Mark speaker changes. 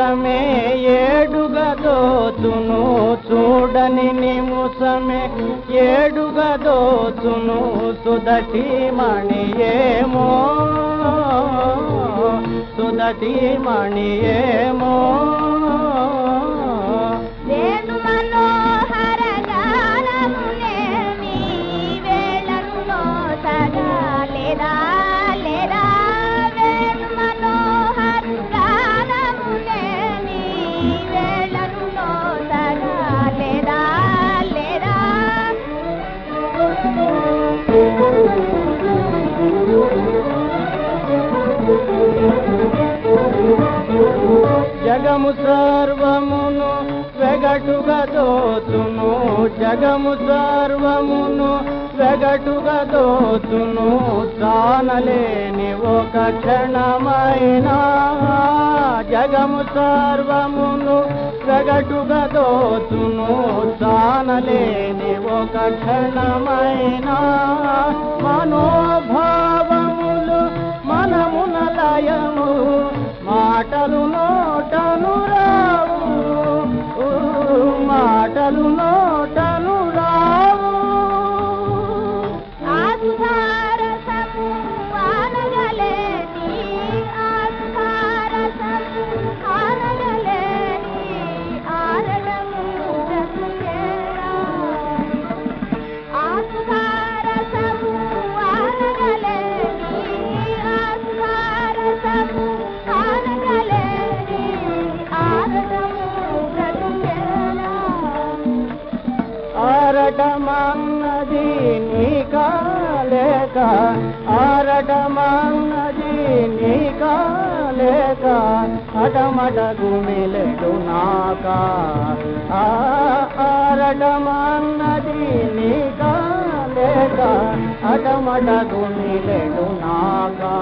Speaker 1: ముసమే ఏడుగదో తును చూడని నిముసమే ఏడుగదోతును సుదటి మణియేమో. సుదటి మణియేమో. జగము సర్వమును వెగటుగా దోతును జగము సర్వమును వెగటుగా దోతును తానలేని ఒక క్షణమైనా. జగము సర్వమును వెగటుగా దోతును తానలేని ఒక క్షణమైనా. ఆరటమన్నది నీకా లేక ఆరటమన్నది నీకా లేక అటమట గుమిలెడు నాక. ఆ ఆరటమన్నది నీకా లేక అటమట గుమిలెడు నాకా.